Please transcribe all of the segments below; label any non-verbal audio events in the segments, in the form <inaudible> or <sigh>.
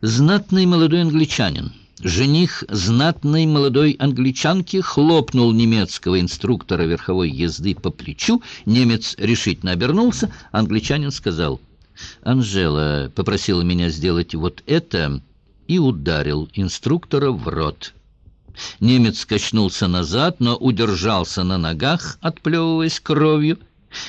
Знатный молодой англичанин, жених знатной молодой англичанки, хлопнул немецкого инструктора верховой езды по плечу. Немец решительно обернулся. Англичанин сказал, «Анжела попросила меня сделать вот это» и ударил инструктора в рот. Немец качнулся назад, но удержался на ногах, отплевываясь кровью.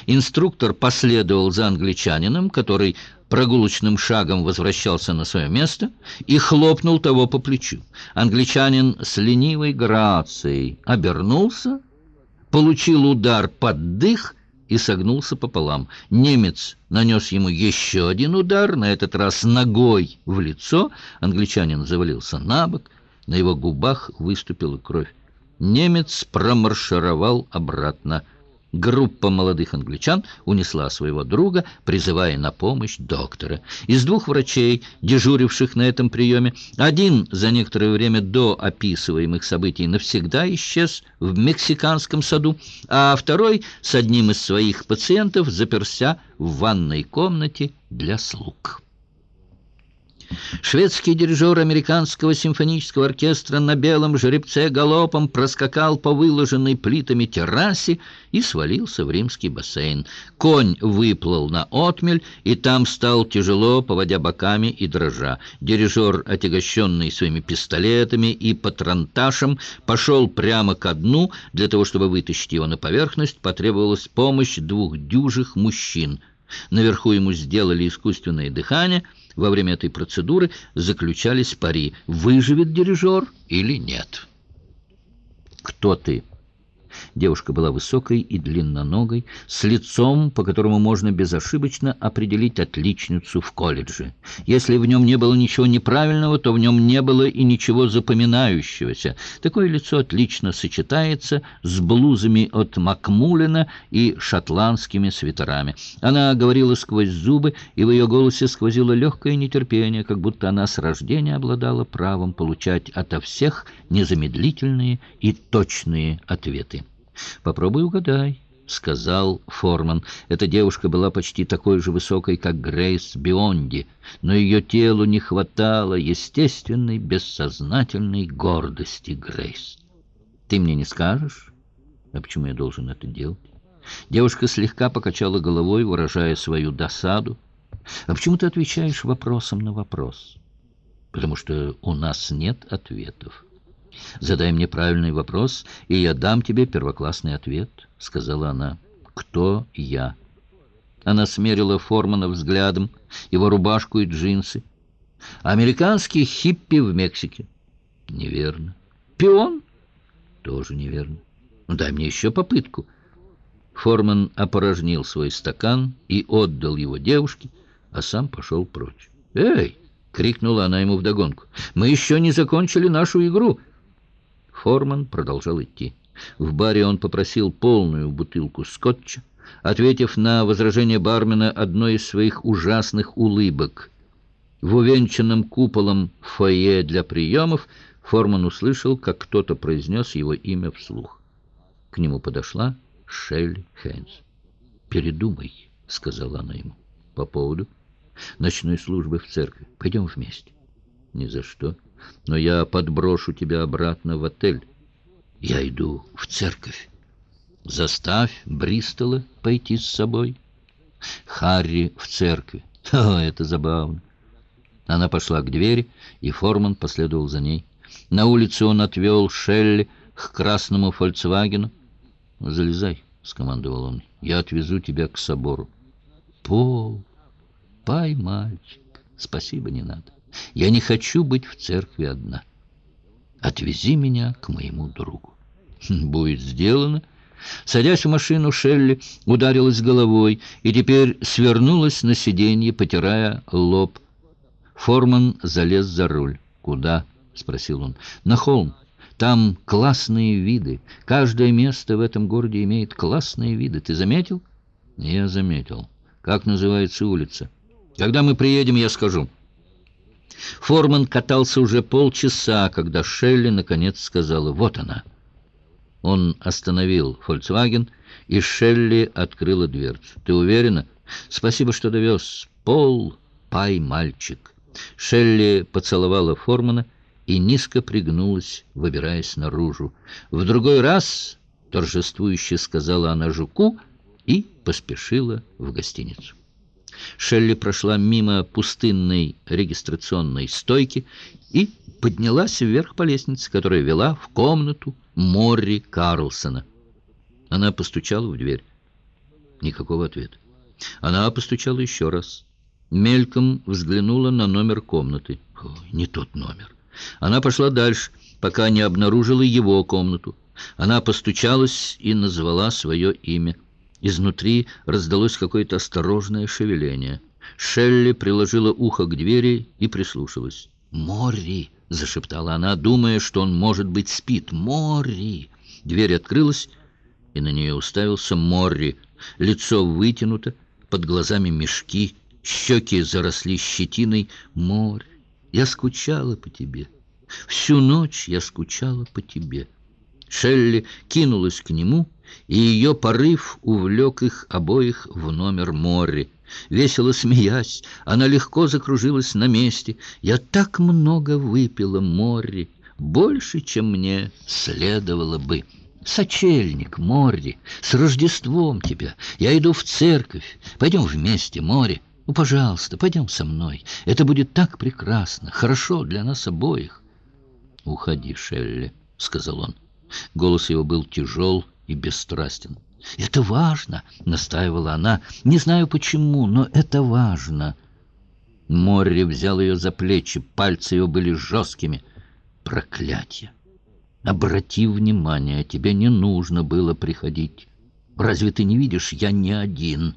Инструктор последовал за англичанином, который прогулочным шагом возвращался на свое место и хлопнул того по плечу. Англичанин с ленивой грацией обернулся, получил удар под дых и согнулся пополам. Немец нанес ему еще один удар, на этот раз ногой в лицо. Англичанин завалился на бок, на его губах выступила кровь. Немец промаршировал обратно. Группа молодых англичан унесла своего друга, призывая на помощь доктора. Из двух врачей, дежуривших на этом приеме, один за некоторое время до описываемых событий навсегда исчез в мексиканском саду, а второй с одним из своих пациентов заперся в ванной комнате для слуг. Шведский дирижер американского симфонического оркестра на белом жеребце галопом проскакал по выложенной плитами террасе и свалился в римский бассейн. Конь выплыл на отмель, и там стал тяжело, поводя боками и дрожа. Дирижер, отягощенный своими пистолетами и патронташем, пошел прямо ко дну. Для того, чтобы вытащить его на поверхность, потребовалась помощь двух дюжих мужчин. Наверху ему сделали искусственное дыхание — во время этой процедуры заключались пари, выживет дирижер или нет. «Кто ты?» Девушка была высокой и длинноногой, с лицом, по которому можно безошибочно определить отличницу в колледже. Если в нем не было ничего неправильного, то в нем не было и ничего запоминающегося. Такое лицо отлично сочетается с блузами от Макмулина и шотландскими свитерами. Она говорила сквозь зубы, и в ее голосе сквозило легкое нетерпение, как будто она с рождения обладала правом получать ото всех незамедлительные и точные ответы. «Попробуй угадай», — сказал Форман. Эта девушка была почти такой же высокой, как Грейс Бионди, но ее телу не хватало естественной, бессознательной гордости Грейс. «Ты мне не скажешь? А почему я должен это делать?» Девушка слегка покачала головой, выражая свою досаду. «А почему ты отвечаешь вопросом на вопрос?» «Потому что у нас нет ответов». «Задай мне правильный вопрос, и я дам тебе первоклассный ответ», — сказала она. «Кто я?» Она смерила Формана взглядом, его рубашку и джинсы. «Американский хиппи в Мексике». «Неверно». «Пион?» «Тоже неверно». «Ну, дай мне еще попытку». Форман опорожнил свой стакан и отдал его девушке, а сам пошел прочь. «Эй!» — крикнула она ему вдогонку. «Мы еще не закончили нашу игру!» Форман продолжал идти. В баре он попросил полную бутылку скотча, ответив на возражение бармена одной из своих ужасных улыбок. В увенчанном куполом фойе для приемов Форман услышал, как кто-то произнес его имя вслух. К нему подошла Шелли Хейнс. «Передумай», — сказала она ему. «По поводу ночной службы в церкви. Пойдем вместе». «Ни за что» но я подброшу тебя обратно в отель. Я иду в церковь. Заставь Бристола пойти с собой. Харри в церкви. <laughs> О, это забавно. Она пошла к двери, и Форман последовал за ней. На улице он отвел Шелли к красному «Фольксвагену». «Залезай», — скомандовал он, — «я отвезу тебя к собору». «Пол, пай, мальчик, спасибо, не надо». Я не хочу быть в церкви одна. Отвези меня к моему другу. Хм, будет сделано. Садясь в машину, Шелли ударилась головой и теперь свернулась на сиденье, потирая лоб. Форман залез за руль. «Куда?» — спросил он. «На холм. Там классные виды. Каждое место в этом городе имеет классные виды. Ты заметил?» «Я заметил. Как называется улица?» «Когда мы приедем, я скажу». Форман катался уже полчаса, когда Шелли наконец сказала «Вот она». Он остановил «Фольксваген», и Шелли открыла дверцу. «Ты уверена?» «Спасибо, что довез. Пол, пай, мальчик». Шелли поцеловала Формана и низко пригнулась, выбираясь наружу. «В другой раз», — торжествующе сказала она жуку, и поспешила в гостиницу. Шелли прошла мимо пустынной регистрационной стойки и поднялась вверх по лестнице, которая вела в комнату Морри Карлсона. Она постучала в дверь. Никакого ответа. Она постучала еще раз. Мельком взглянула на номер комнаты. Ой, не тот номер. Она пошла дальше, пока не обнаружила его комнату. Она постучалась и назвала свое имя. Изнутри раздалось какое-то осторожное шевеление. Шелли приложила ухо к двери и прислушалась. «Мори!» — зашептала она, думая, что он, может быть, спит. «Мори!» Дверь открылась, и на нее уставился Морри. Лицо вытянуто, под глазами мешки, щеки заросли щетиной. «Морри, я скучала по тебе. Всю ночь я скучала по тебе». Шелли кинулась к нему, и ее порыв увлек их обоих в номер Морри. Весело смеясь, она легко закружилась на месте. «Я так много выпила, Морри, больше, чем мне следовало бы». «Сочельник, Морри, с Рождеством тебя! Я иду в церковь. Пойдем вместе, Морри. Ну, пожалуйста, пойдем со мной. Это будет так прекрасно, хорошо для нас обоих». «Уходи, Шелли», — сказал он. Голос его был тяжел и бесстрастен. «Это важно!» — настаивала она. «Не знаю почему, но это важно!» Морри взял ее за плечи, пальцы его были жесткими. «Проклятие! Обрати внимание, тебе не нужно было приходить. Разве ты не видишь, я не один?»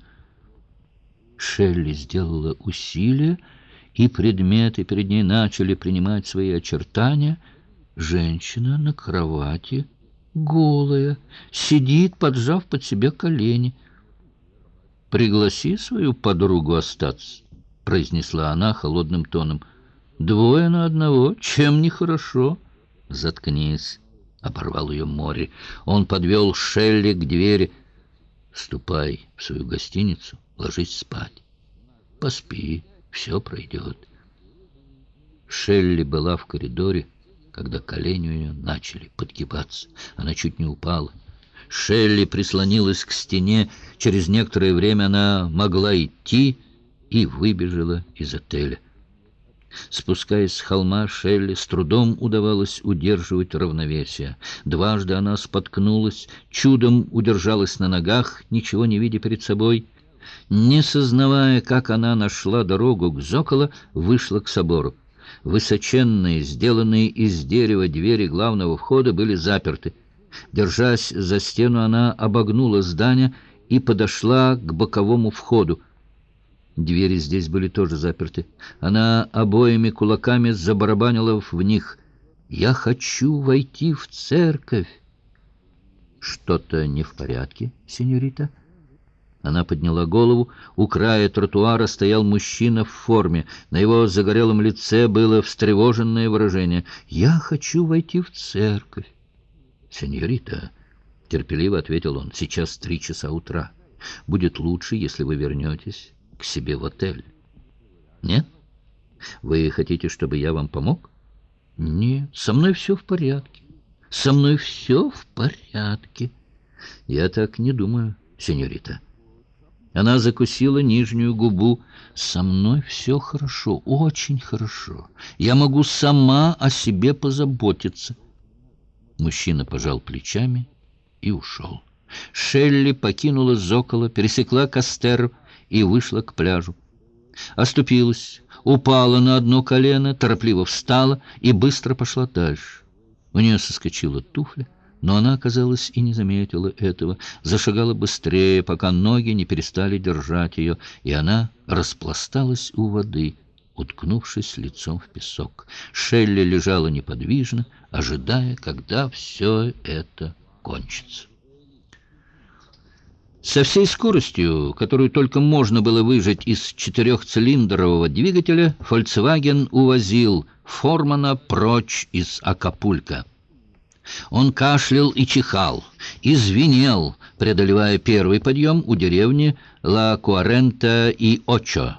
Шелли сделала усилие, и предметы перед ней начали принимать свои очертания. Женщина на кровати голая, сидит, поджав под себя колени. «Пригласи свою подругу остаться», — произнесла она холодным тоном. «Двое на одного, чем нехорошо». «Заткнись», — оборвал ее море. Он подвел Шелли к двери. «Ступай в свою гостиницу, ложись спать. Поспи, все пройдет». Шелли была в коридоре, когда колени у нее начали подгибаться. Она чуть не упала. Шелли прислонилась к стене. Через некоторое время она могла идти и выбежала из отеля. Спускаясь с холма, Шелли с трудом удавалось удерживать равновесие. Дважды она споткнулась, чудом удержалась на ногах, ничего не видя перед собой. Не сознавая, как она нашла дорогу к Зоколо, вышла к собору. Высоченные, сделанные из дерева двери главного входа были заперты. Держась за стену, она обогнула здание и подошла к боковому входу. Двери здесь были тоже заперты. Она обоими кулаками забарабанила в них. «Я хочу войти в церковь!» «Что-то не в порядке, сеньорита?» Она подняла голову. У края тротуара стоял мужчина в форме. На его загорелом лице было встревоженное выражение. «Я хочу войти в церковь». «Сеньорита», — терпеливо ответил он, — «сейчас три часа утра. Будет лучше, если вы вернетесь к себе в отель». «Нет? Вы хотите, чтобы я вам помог?» «Нет, со мной все в порядке. Со мной все в порядке». «Я так не думаю, сеньорита». Она закусила нижнюю губу. «Со мной все хорошо, очень хорошо. Я могу сама о себе позаботиться». Мужчина пожал плечами и ушел. Шелли покинула Зокола, пересекла Кастеру и вышла к пляжу. Оступилась, упала на одно колено, торопливо встала и быстро пошла дальше. У нее соскочила туфля. Но она, казалось, и не заметила этого, зашагала быстрее, пока ноги не перестали держать ее, и она распласталась у воды, уткнувшись лицом в песок. Шелли лежала неподвижно, ожидая, когда все это кончится. Со всей скоростью, которую только можно было выжать из четырехцилиндрового двигателя, Volkswagen увозил Формана прочь из Акапулька. Он кашлял и чихал, и преодолевая первый подъем у деревни Ла Куарента и Очо.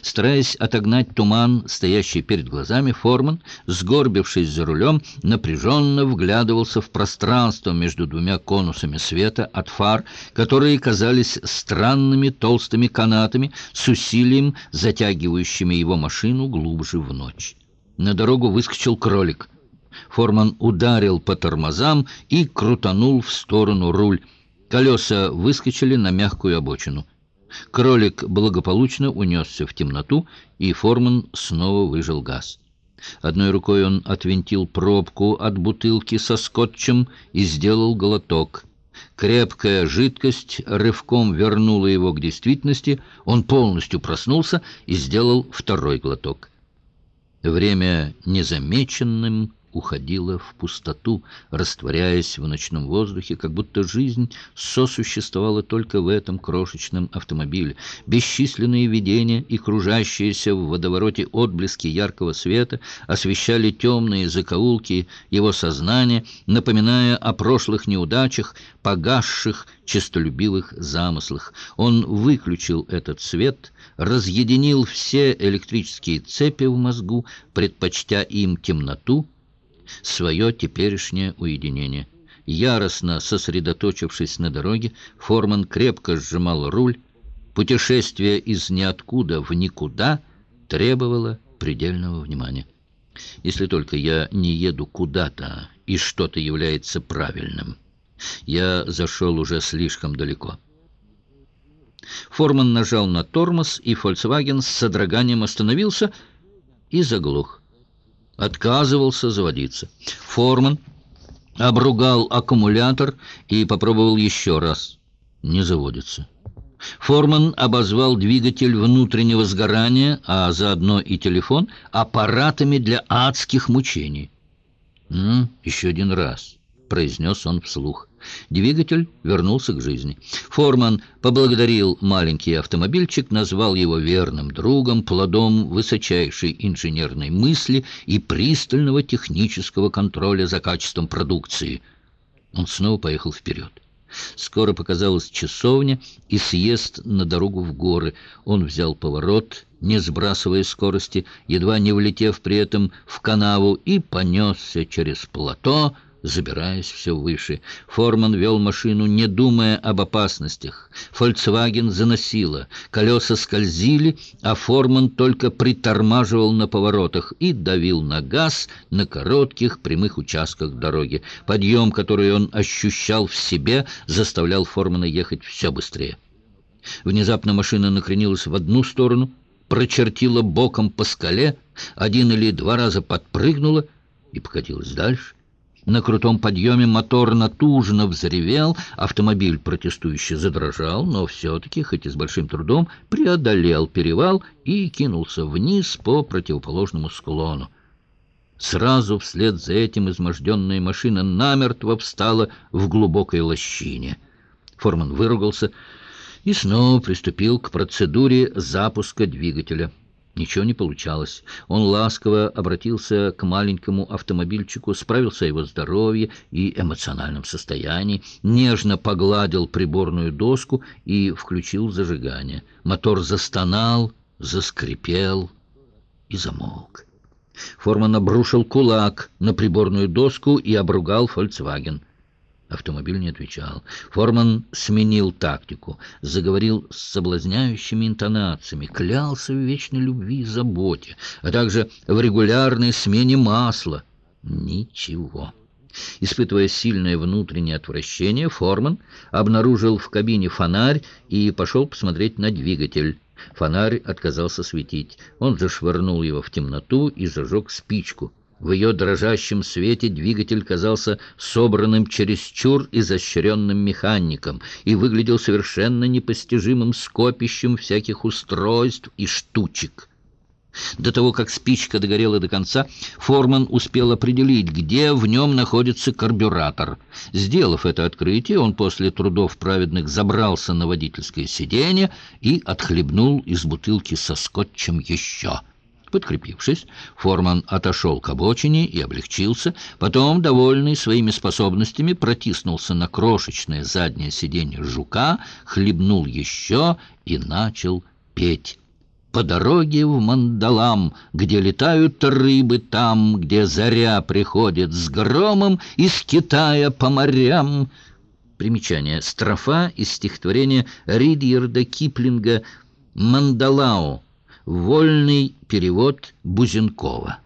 Стараясь отогнать туман, стоящий перед глазами, Форман, сгорбившись за рулем, напряженно вглядывался в пространство между двумя конусами света от фар, которые казались странными толстыми канатами с усилием, затягивающими его машину глубже в ночь. На дорогу выскочил кролик. Форман ударил по тормозам и крутанул в сторону руль. Колеса выскочили на мягкую обочину. Кролик благополучно унесся в темноту, и Форман снова выжил газ. Одной рукой он отвинтил пробку от бутылки со скотчем и сделал глоток. Крепкая жидкость рывком вернула его к действительности, он полностью проснулся и сделал второй глоток. Время незамеченным уходила в пустоту, растворяясь в ночном воздухе, как будто жизнь сосуществовала только в этом крошечном автомобиле. Бесчисленные видения и кружащиеся в водовороте отблески яркого света освещали темные закоулки его сознания, напоминая о прошлых неудачах, погасших честолюбивых замыслах. Он выключил этот свет, разъединил все электрические цепи в мозгу, предпочтя им темноту, свое теперешнее уединение. Яростно сосредоточившись на дороге, Форман крепко сжимал руль. Путешествие из ниоткуда в никуда требовало предельного внимания. Если только я не еду куда-то, и что-то является правильным. Я зашел уже слишком далеко. Форман нажал на тормоз, и «Фольксваген» с содроганием остановился и заглох отказывался заводиться. Форман обругал аккумулятор и попробовал еще раз. Не заводится. Форман обозвал двигатель внутреннего сгорания, а заодно и телефон, аппаратами для адских мучений. «Ну, еще один раз», — произнес он вслух. Двигатель вернулся к жизни. Форман поблагодарил маленький автомобильчик, назвал его верным другом, плодом высочайшей инженерной мысли и пристального технического контроля за качеством продукции. Он снова поехал вперед. Скоро показалась часовня и съезд на дорогу в горы. Он взял поворот, не сбрасывая скорости, едва не влетев при этом в канаву, и понесся через плато, забираясь все выше. Форман вел машину, не думая об опасностях. «Фольксваген» заносило, колеса скользили, а Форман только притормаживал на поворотах и давил на газ на коротких прямых участках дороги. Подъем, который он ощущал в себе, заставлял Формана ехать все быстрее. Внезапно машина накренилась в одну сторону, прочертила боком по скале, один или два раза подпрыгнула и покатилась дальше. На крутом подъеме мотор натужно взревел, автомобиль протестующе задрожал, но все-таки, хоть и с большим трудом, преодолел перевал и кинулся вниз по противоположному склону. Сразу вслед за этим изможденная машина намертво встала в глубокой лощине. Форман выругался и снова приступил к процедуре запуска двигателя. Ничего не получалось. Он ласково обратился к маленькому автомобильчику, справился о его здоровье и эмоциональном состоянии, нежно погладил приборную доску и включил зажигание. Мотор застонал, заскрипел и замолк. Форман обрушил кулак на приборную доску и обругал «Фольксваген». Автомобиль не отвечал. Форман сменил тактику, заговорил с соблазняющими интонациями, клялся в вечной любви и заботе, а также в регулярной смене масла. Ничего. Испытывая сильное внутреннее отвращение, Форман обнаружил в кабине фонарь и пошел посмотреть на двигатель. Фонарь отказался светить. Он зашвырнул его в темноту и зажег спичку. В ее дрожащем свете двигатель казался собранным чересчур изощренным механиком и выглядел совершенно непостижимым скопищем всяких устройств и штучек. До того, как спичка догорела до конца, Форман успел определить, где в нем находится карбюратор. Сделав это открытие, он после трудов праведных забрался на водительское сиденье и отхлебнул из бутылки со скотчем еще — Подкрепившись, Форман отошел к обочине и облегчился. Потом, довольный своими способностями, протиснулся на крошечное заднее сиденье жука, хлебнул еще и начал петь. по дороге в Мандалам, где летают рыбы там, где заря приходит с громом из Китая по морям. Примечание. Строфа из стихотворения Ридьерда Киплинга «Мандалау». Вольный перевод Бузенкова.